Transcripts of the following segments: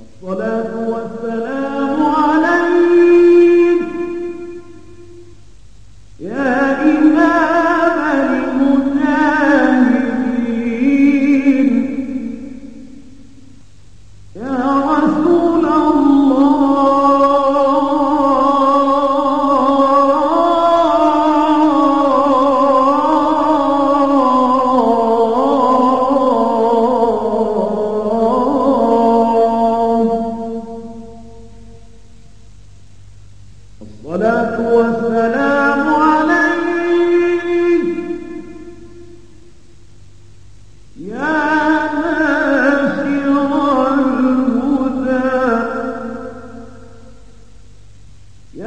الصلاة والسلام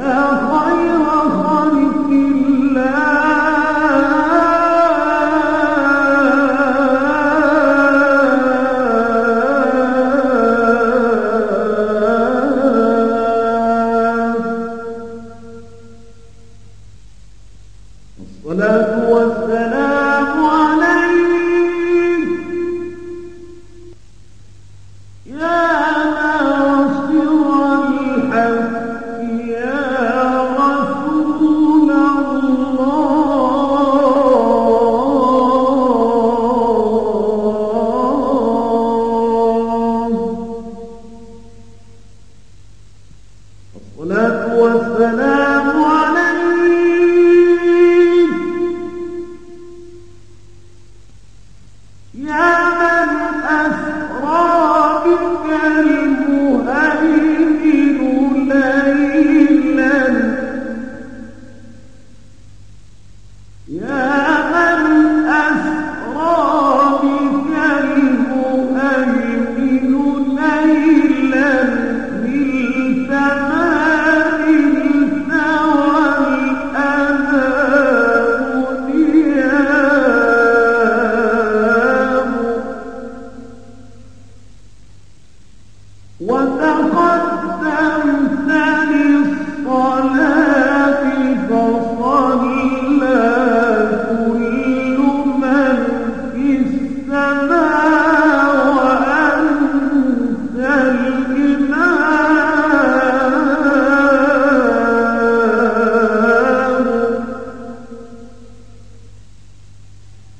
يا الصلاة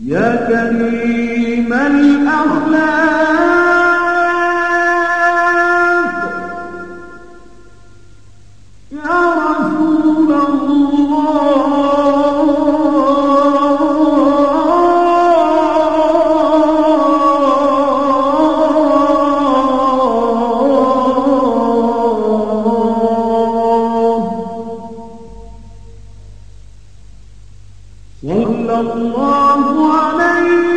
يا كريم الأخلاق. يا رسول صلى الله عليه